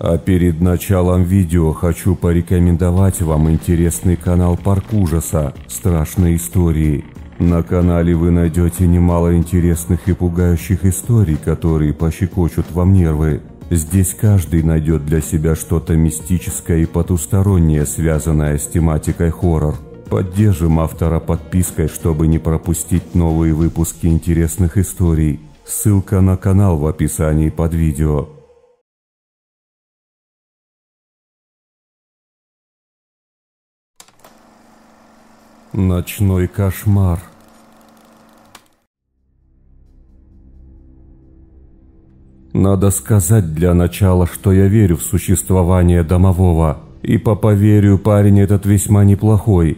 А перед началом видео хочу порекомендовать вам интересный канал Парк ужаса «Страшные истории». На канале вы найдете немало интересных и пугающих историй, которые пощекочут вам нервы. Здесь каждый найдет для себя что-то мистическое и потустороннее, связанное с тематикой хоррор. Поддержим автора подпиской, чтобы не пропустить новые выпуски интересных историй. Ссылка на канал в описании под видео. Ночной кошмар. Надо сказать для начала, что я верю в существование домового. И по поверью парень этот весьма неплохой.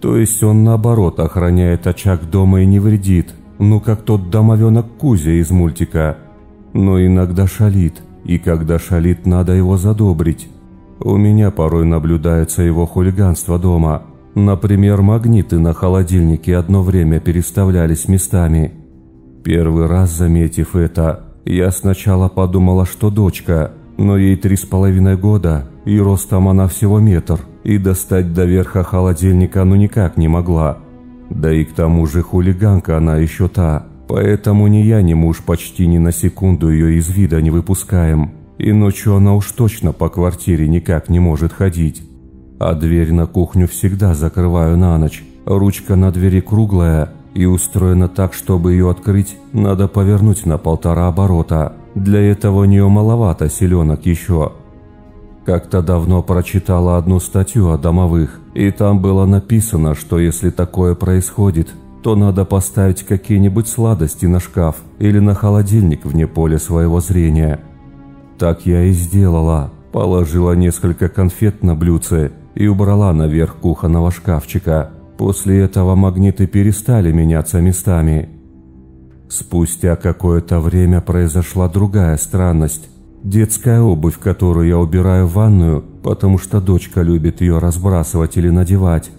То есть он наоборот охраняет очаг дома и не вредит. Ну как тот домовенок Кузя из мультика. Но иногда шалит. И когда шалит, надо его задобрить. У меня порой наблюдается его хулиганство дома – Например, магниты на холодильнике одно время переставлялись местами. Первый раз заметив это, я сначала подумала, что дочка, но ей три с половиной года, и ростом она всего метр, и достать до верха холодильника ну никак не могла. Да и к тому же хулиганка она еще та, поэтому ни я, ни муж почти ни на секунду ее из вида не выпускаем. И ночью она уж точно по квартире никак не может ходить а дверь на кухню всегда закрываю на ночь. Ручка на двери круглая и устроена так, чтобы ее открыть, надо повернуть на полтора оборота. Для этого у нее маловато селенок еще. Как-то давно прочитала одну статью о домовых, и там было написано, что если такое происходит, то надо поставить какие-нибудь сладости на шкаф или на холодильник вне поля своего зрения. Так я и сделала. Положила несколько конфет на блюдце и убрала наверх кухонного шкафчика. После этого магниты перестали меняться местами. Спустя какое-то время произошла другая странность. Детская обувь, которую я убираю в ванную, потому что дочка любит ее разбрасывать или надевать.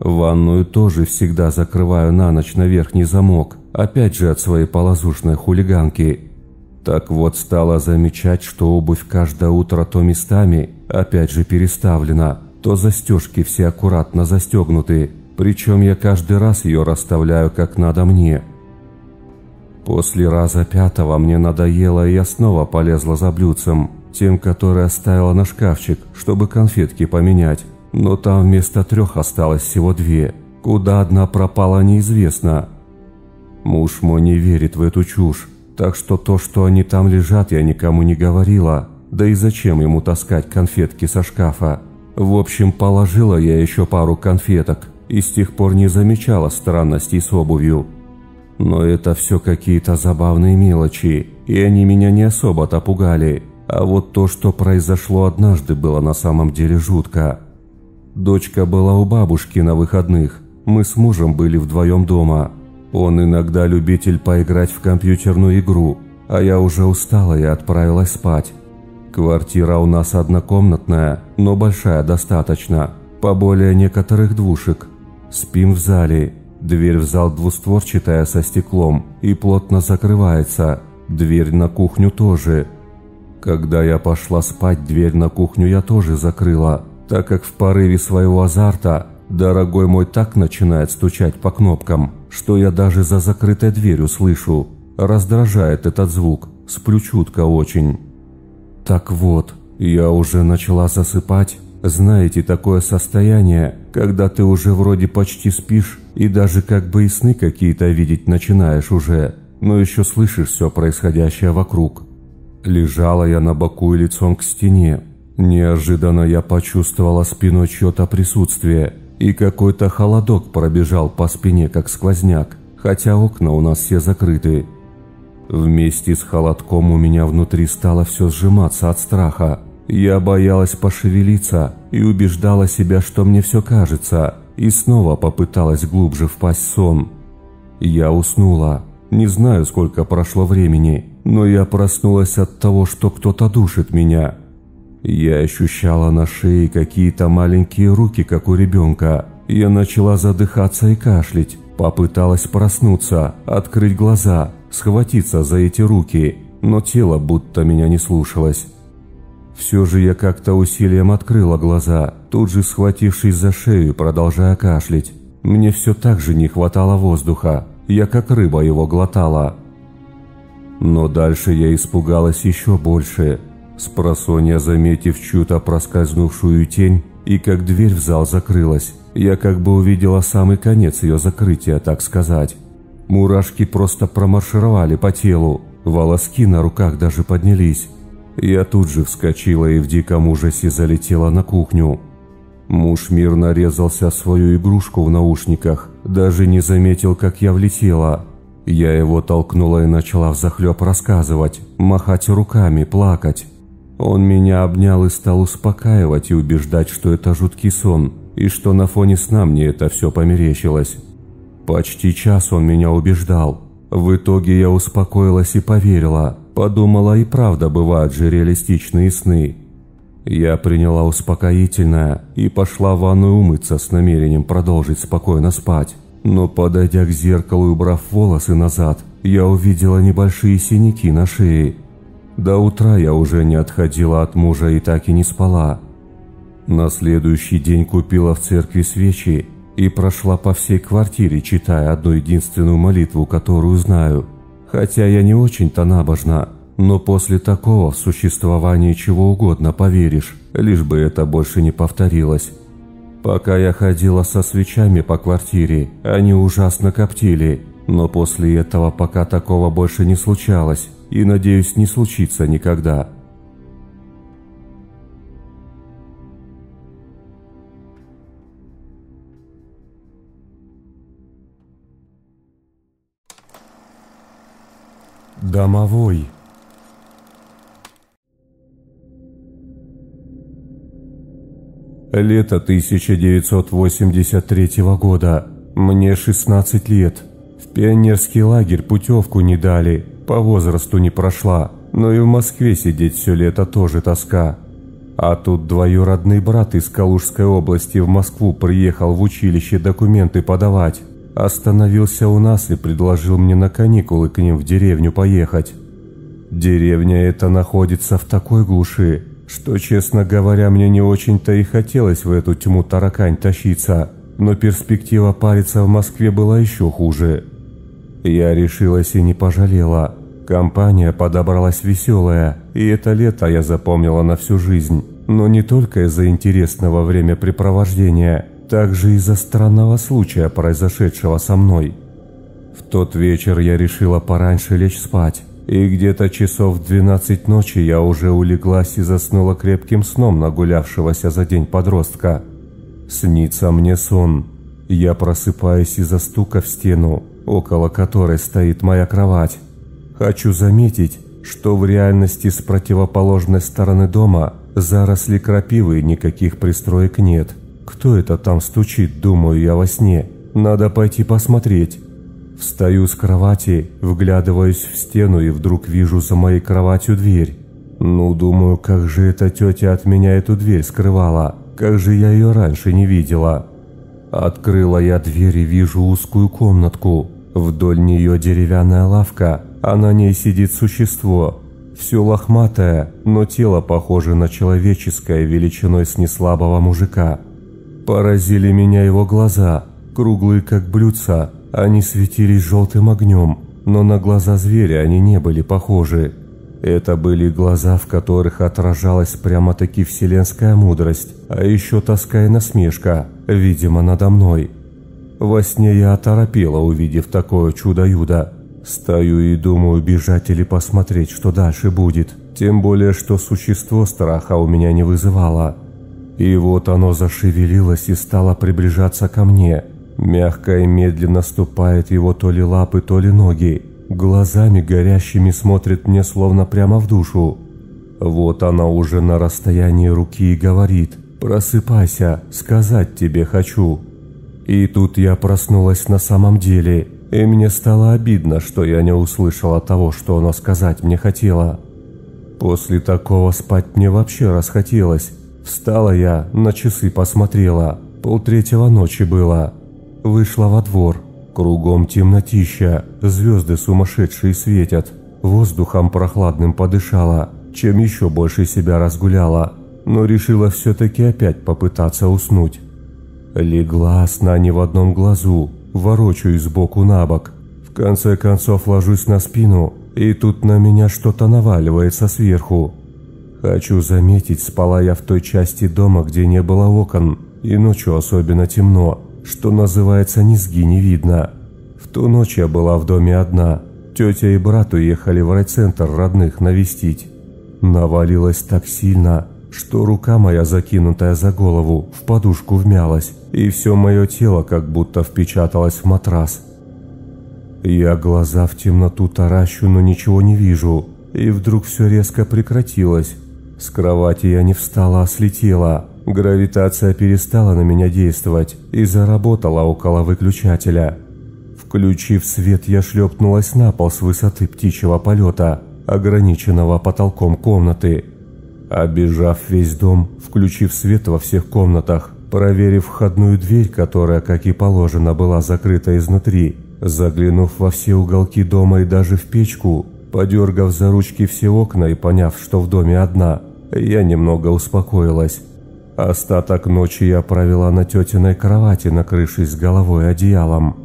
Ванную тоже всегда закрываю на ночь на верхний замок, опять же от своей полозушной хулиганки. Так вот стала замечать, что обувь каждое утро то местами, опять же переставлена – то застежки все аккуратно застегнуты, причем я каждый раз ее расставляю как надо мне. После раза пятого мне надоело, и я снова полезла за блюдцем, тем, который оставила на шкафчик, чтобы конфетки поменять. Но там вместо трех осталось всего две. Куда одна пропала, неизвестно. Муж мой не верит в эту чушь, так что то, что они там лежат, я никому не говорила. Да и зачем ему таскать конфетки со шкафа? В общем, положила я еще пару конфеток и с тех пор не замечала странностей с обувью. Но это все какие-то забавные мелочи, и они меня не особо-то пугали. А вот то, что произошло однажды, было на самом деле жутко. Дочка была у бабушки на выходных. Мы с мужем были вдвоем дома. Он иногда любитель поиграть в компьютерную игру, а я уже устала и отправилась спать. Квартира у нас однокомнатная, но большая достаточно, поболее некоторых двушек. Спим в зале. Дверь в зал двустворчатая со стеклом и плотно закрывается. Дверь на кухню тоже. Когда я пошла спать, дверь на кухню я тоже закрыла, так как в порыве своего азарта дорогой мой так начинает стучать по кнопкам, что я даже за закрытой дверью слышу. Раздражает этот звук, сплю чутко очень. Так вот, я уже начала засыпать. Знаете, такое состояние, когда ты уже вроде почти спишь и даже как бы и сны какие-то видеть начинаешь уже, но еще слышишь все происходящее вокруг. Лежала я на боку и лицом к стене. Неожиданно я почувствовала спиной чье-то присутствие, и какой-то холодок пробежал по спине, как сквозняк, хотя окна у нас все закрыты. Вместе с холодком у меня внутри стало все сжиматься от страха. Я боялась пошевелиться и убеждала себя, что мне все кажется, и снова попыталась глубже впасть в сон. Я уснула. Не знаю, сколько прошло времени, но я проснулась от того, что кто-то душит меня. Я ощущала на шее какие-то маленькие руки, как у ребенка. Я начала задыхаться и кашлять. Попыталась проснуться, открыть глаза, схватиться за эти руки, но тело будто меня не слушалось. Все же я как-то усилием открыла глаза, тут же схватившись за шею, продолжая кашлять. Мне все так же не хватало воздуха, я как рыба его глотала. Но дальше я испугалась еще больше. Спросонья, заметив чью-то проскользнувшую тень, и как дверь в зал закрылась, я как бы увидела самый конец ее закрытия, так сказать. Мурашки просто промаршировали по телу, волоски на руках даже поднялись. Я тут же вскочила и в диком ужасе залетела на кухню. Муж мирно резался свою игрушку в наушниках, даже не заметил, как я влетела. Я его толкнула и начала взахлеб рассказывать, махать руками, плакать. Он меня обнял и стал успокаивать и убеждать, что это жуткий сон, и что на фоне сна мне это все померещилось. Почти час он меня убеждал. В итоге я успокоилась и поверила, подумала и правда бывают же реалистичные сны. Я приняла успокоительное и пошла в ванную умыться с намерением продолжить спокойно спать. Но подойдя к зеркалу и убрав волосы назад, я увидела небольшие синяки на шее. До утра я уже не отходила от мужа и так и не спала. На следующий день купила в церкви свечи и прошла по всей квартире, читая одну единственную молитву, которую знаю. Хотя я не очень-то набожна, но после такого в существование чего угодно поверишь, лишь бы это больше не повторилось. Пока я ходила со свечами по квартире, они ужасно коптили, но после этого пока такого больше не случалось и, надеюсь, не случится никогда. Домовой Лето 1983 года. Мне 16 лет. В пионерский лагерь путевку не дали, по возрасту не прошла, но и в Москве сидеть все лето тоже тоска. А тут двоюродный брат из Калужской области в Москву приехал в училище документы подавать. Остановился у нас и предложил мне на каникулы к ним в деревню поехать. Деревня эта находится в такой глуши, что, честно говоря, мне не очень-то и хотелось в эту тьму таракань тащиться, но перспектива париться в Москве была еще хуже. Я решилась и не пожалела. Компания подобралась веселая, и это лето я запомнила на всю жизнь. Но не только из-за интересного времяпрепровождения, также из-за странного случая, произошедшего со мной. В тот вечер я решила пораньше лечь спать, и где-то часов в 12 ночи я уже улеглась и заснула крепким сном нагулявшегося за день подростка. Снится мне сон. Я просыпаюсь из-за стука в стену, около которой стоит моя кровать. Хочу заметить, что в реальности с противоположной стороны дома заросли крапивы никаких пристроек нет. Кто это там стучит, думаю я во сне. Надо пойти посмотреть. Встаю с кровати, вглядываюсь в стену и вдруг вижу за моей кроватью дверь. Ну, думаю, как же эта тетя от меня эту дверь скрывала, как же я ее раньше не видела. Открыла я дверь и вижу узкую комнатку. Вдоль нее деревянная лавка, а на ней сидит существо. Все лохматое, но тело похоже на человеческое величиной с неслабого мужика. Поразили меня его глаза, круглые как блюдца, они светились желтым огнем, но на глаза зверя они не были похожи. Это были глаза, в которых отражалась прямо-таки вселенская мудрость, а еще тоска и насмешка, видимо, надо мной. Во сне я оторопела, увидев такое чудо-юдо. Стою и думаю, бежать или посмотреть, что дальше будет. Тем более, что существо страха у меня не вызывало. И вот оно зашевелилось и стало приближаться ко мне – Мягко и медленно ступает его то ли лапы, то ли ноги. Глазами горящими смотрит мне словно прямо в душу. Вот она уже на расстоянии руки и говорит «Просыпайся, сказать тебе хочу». И тут я проснулась на самом деле, и мне стало обидно, что я не услышала того, что она сказать мне хотела. После такого спать мне вообще расхотелось. Встала я, на часы посмотрела, полтретьего ночи было. Вышла во двор. Кругом темнотища, звезды сумасшедшие светят. Воздухом прохладным подышала. чем еще больше себя разгуляла, но решила все-таки опять попытаться уснуть. Легла сна не в одном глазу, ворочаюсь сбоку на бок. В конце концов ложусь на спину, и тут на меня что-то наваливается сверху. Хочу заметить, спала я в той части дома, где не было окон, и ночью особенно темно, что называется низги не видно. В ту ночь я была в доме одна. Тетя и брат уехали в райцентр родных навестить. Навалилась так сильно, что рука моя, закинутая за голову, в подушку вмялась, и все мое тело как будто впечаталось в матрас. Я глаза в темноту таращу, но ничего не вижу, и вдруг все резко прекратилось. С кровати я не встала, а слетела. Гравитация перестала на меня действовать и заработала около выключателя. Включив свет, я шлепнулась на пол с высоты птичьего полета, ограниченного потолком комнаты. Обежав весь дом, включив свет во всех комнатах, проверив входную дверь, которая, как и положено, была закрыта изнутри, заглянув во все уголки дома и даже в печку, подергав за ручки все окна и поняв, что в доме одна, я немного успокоилась. Остаток ночи я провела на тетиной кровати, накрывшись головой одеялом.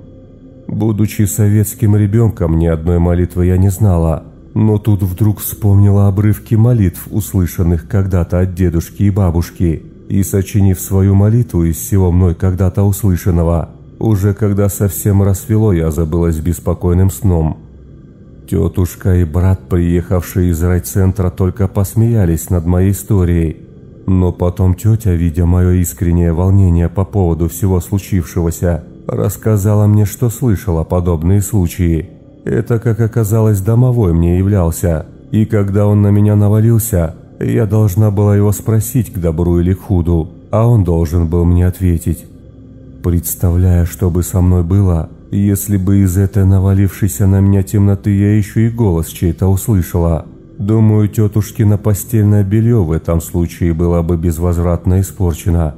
Будучи советским ребенком, ни одной молитвы я не знала, но тут вдруг вспомнила обрывки молитв, услышанных когда-то от дедушки и бабушки, и, сочинив свою молитву из всего мной когда-то услышанного, уже когда совсем рассвело, я забылась беспокойным сном – Тетушка и брат, приехавшие из райцентра, только посмеялись над моей историей. Но потом тетя, видя мое искреннее волнение по поводу всего случившегося, рассказала мне, что слышала подобные случаи. Это, как оказалось, домовой мне являлся, и когда он на меня навалился, я должна была его спросить, к добру или к худу, а он должен был мне ответить. Представляя, что бы со мной было, если бы из этой навалившейся на меня темноты я еще и голос чей-то услышала, думаю, тетушкино постельное белье в этом случае было бы безвозвратно испорчено.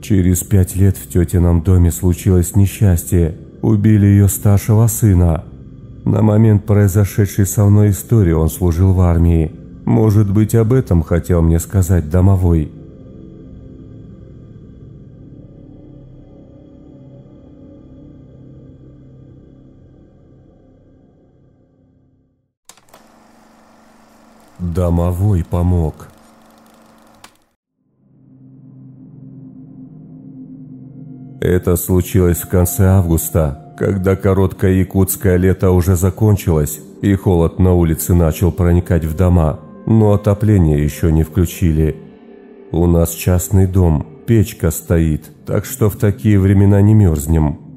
Через пять лет в тетином доме случилось несчастье. Убили ее старшего сына. На момент произошедшей со мной истории он служил в армии. Может быть, об этом хотел мне сказать домовой. Домовой помог. Это случилось в конце августа, когда короткое якутское лето уже закончилось, и холод на улице начал проникать в дома, но отопление еще не включили. У нас частный дом, печка стоит, так что в такие времена не мерзнем.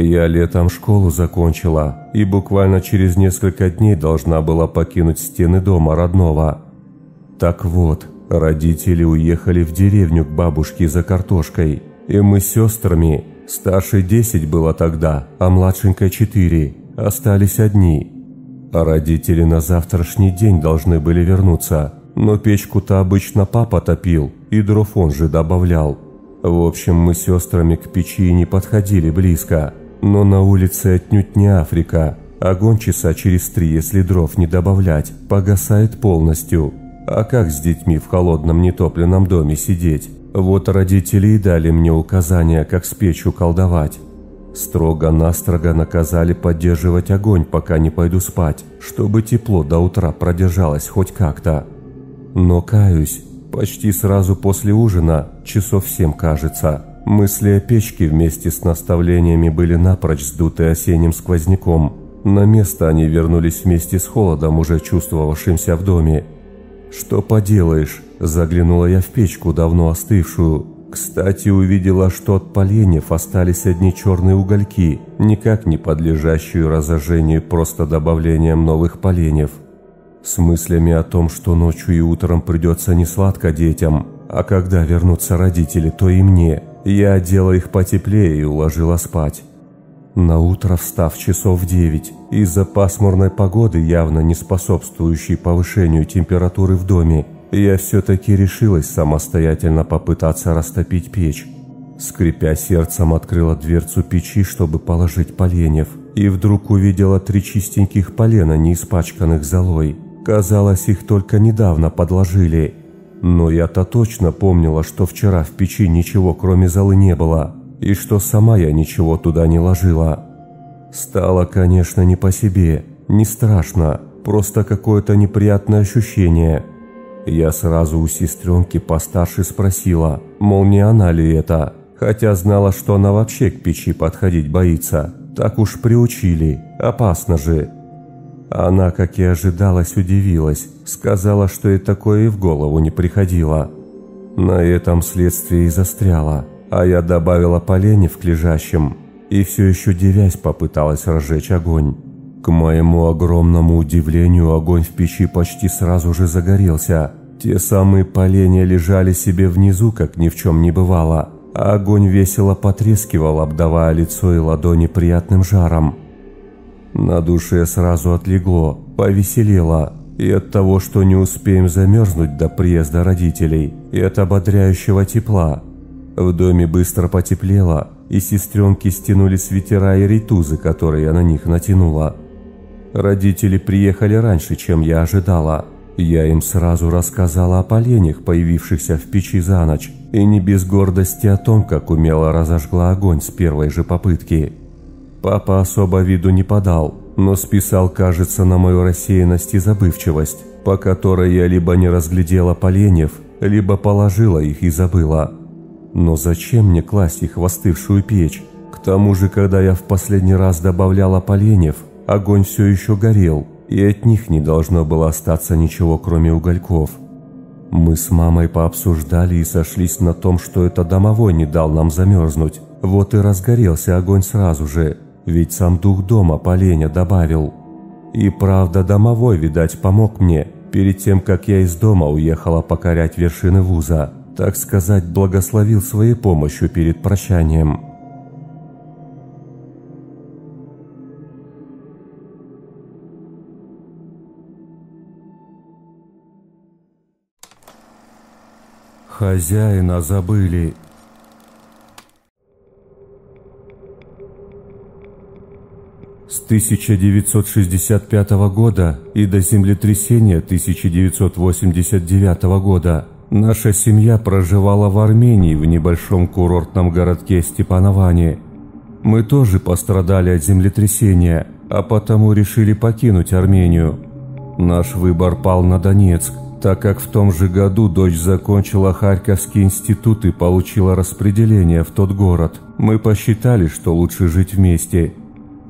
Я летом школу закончила и буквально через несколько дней должна была покинуть стены дома родного. Так вот, родители уехали в деревню к бабушке за картошкой, и мы с сестрами, старшей 10 было тогда, а младшенькой 4, остались одни. Родители на завтрашний день должны были вернуться, но печку-то обычно папа топил, и дров он же добавлял. В общем, мы с сестрами к печи не подходили близко – но на улице отнюдь не Африка. Огонь часа через три, если дров не добавлять, погасает полностью. А как с детьми в холодном нетопленном доме сидеть? Вот родители и дали мне указания, как с печью колдовать. Строго-настрого наказали поддерживать огонь, пока не пойду спать, чтобы тепло до утра продержалось хоть как-то. Но каюсь, почти сразу после ужина, часов семь кажется, Мысли о печке вместе с наставлениями были напрочь сдуты осенним сквозняком. На место они вернулись вместе с холодом, уже чувствовавшимся в доме. «Что поделаешь?» – заглянула я в печку, давно остывшую. Кстати, увидела, что от поленьев остались одни черные угольки, никак не подлежащие разожжению просто добавлением новых поленьев. С мыслями о том, что ночью и утром придется не сладко детям, а когда вернутся родители, то и мне – я одела их потеплее и уложила спать. На утро встав часов в девять, из-за пасмурной погоды, явно не способствующей повышению температуры в доме, я все-таки решилась самостоятельно попытаться растопить печь. Скрипя сердцем, открыла дверцу печи, чтобы положить поленьев, и вдруг увидела три чистеньких полена, не испачканных золой, Казалось, их только недавно подложили. Но я-то точно помнила, что вчера в печи ничего кроме золы не было, и что сама я ничего туда не ложила. Стало, конечно, не по себе, не страшно, просто какое-то неприятное ощущение. Я сразу у сестренки постарше спросила, мол, не она ли это, хотя знала, что она вообще к печи подходить боится. Так уж приучили, опасно же. Она, как и ожидалось, удивилась, сказала, что и такое и в голову не приходило. На этом следствие и застряло, а я добавила поленьев к лежащим и все еще девясь попыталась разжечь огонь. К моему огромному удивлению, огонь в печи почти сразу же загорелся. Те самые поленья лежали себе внизу, как ни в чем не бывало, а огонь весело потрескивал, обдавая лицо и ладони приятным жаром. На душе сразу отлегло, повеселело, и от того, что не успеем замерзнуть до приезда родителей, и от ободряющего тепла. В доме быстро потеплело, и сестренки стянули свитера и ритузы, которые я на них натянула. Родители приехали раньше, чем я ожидала. Я им сразу рассказала о поленьях, появившихся в печи за ночь, и не без гордости о том, как умело разожгла огонь с первой же попытки. Папа особо виду не подал, но списал, кажется, на мою рассеянность и забывчивость, по которой я либо не разглядела поленьев, либо положила их и забыла. Но зачем мне класть их в остывшую печь? К тому же, когда я в последний раз добавляла поленьев, огонь все еще горел, и от них не должно было остаться ничего, кроме угольков. Мы с мамой пообсуждали и сошлись на том, что это домовой не дал нам замерзнуть. Вот и разгорелся огонь сразу же, ведь сам дух дома поленя добавил. И правда, домовой, видать, помог мне, перед тем, как я из дома уехала покорять вершины вуза так сказать, благословил своей помощью перед прощанием. Хозяина забыли. 1965 года и до землетрясения 1989 года Наша семья проживала в Армении в небольшом курортном городке Степановане. Мы тоже пострадали от землетрясения, а потому решили покинуть Армению. Наш выбор пал на Донецк, так как в том же году дочь закончила Харьковский институт и получила распределение в тот город. Мы посчитали, что лучше жить вместе.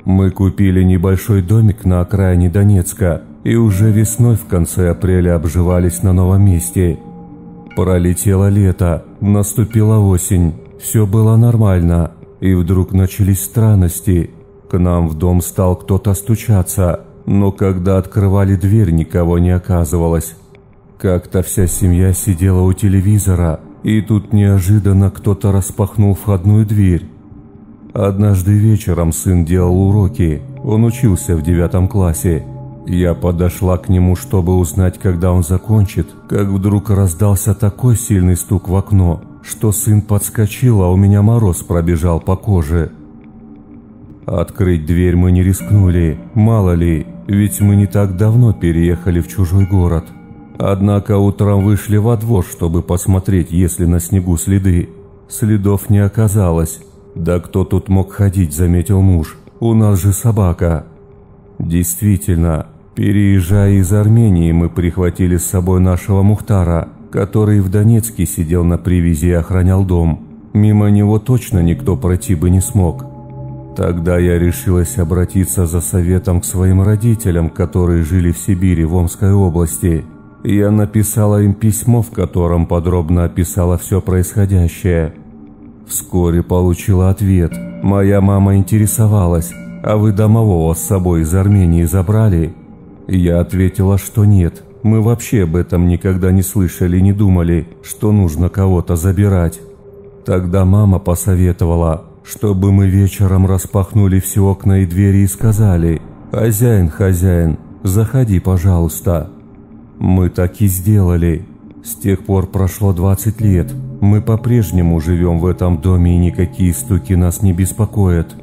Мы купили небольшой домик на окраине Донецка и уже весной в конце апреля обживались на новом месте – Пролетело лето, наступила осень, все было нормально, и вдруг начались странности. К нам в дом стал кто-то стучаться, но когда открывали дверь, никого не оказывалось. Как-то вся семья сидела у телевизора, и тут неожиданно кто-то распахнул входную дверь. Однажды вечером сын делал уроки, он учился в девятом классе, я подошла к нему, чтобы узнать, когда он закончит, как вдруг раздался такой сильный стук в окно, что сын подскочил, а у меня мороз пробежал по коже. Открыть дверь мы не рискнули, мало ли, ведь мы не так давно переехали в чужой город. Однако утром вышли во двор, чтобы посмотреть, есть ли на снегу следы. Следов не оказалось. Да кто тут мог ходить, заметил муж. У нас же собака. Действительно, Переезжая из Армении, мы прихватили с собой нашего Мухтара, который в Донецке сидел на привязи и охранял дом. Мимо него точно никто пройти бы не смог. Тогда я решилась обратиться за советом к своим родителям, которые жили в Сибири, в Омской области. Я написала им письмо, в котором подробно описала все происходящее. Вскоре получила ответ. Моя мама интересовалась, а вы домового с собой из Армении забрали? Я ответила, что нет. Мы вообще об этом никогда не слышали, не думали, что нужно кого-то забирать. Тогда мама посоветовала, чтобы мы вечером распахнули все окна и двери и сказали «Хозяин, хозяин, заходи, пожалуйста». Мы так и сделали. С тех пор прошло 20 лет. Мы по-прежнему живем в этом доме и никакие стуки нас не беспокоят.